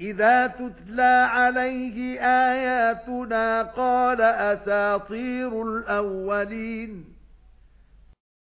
إِذَا تُتْلَى عَلَيْهِ آيَاتُنَا قَالَ أَسَاطِيرُ الْأَوَّلِينَ.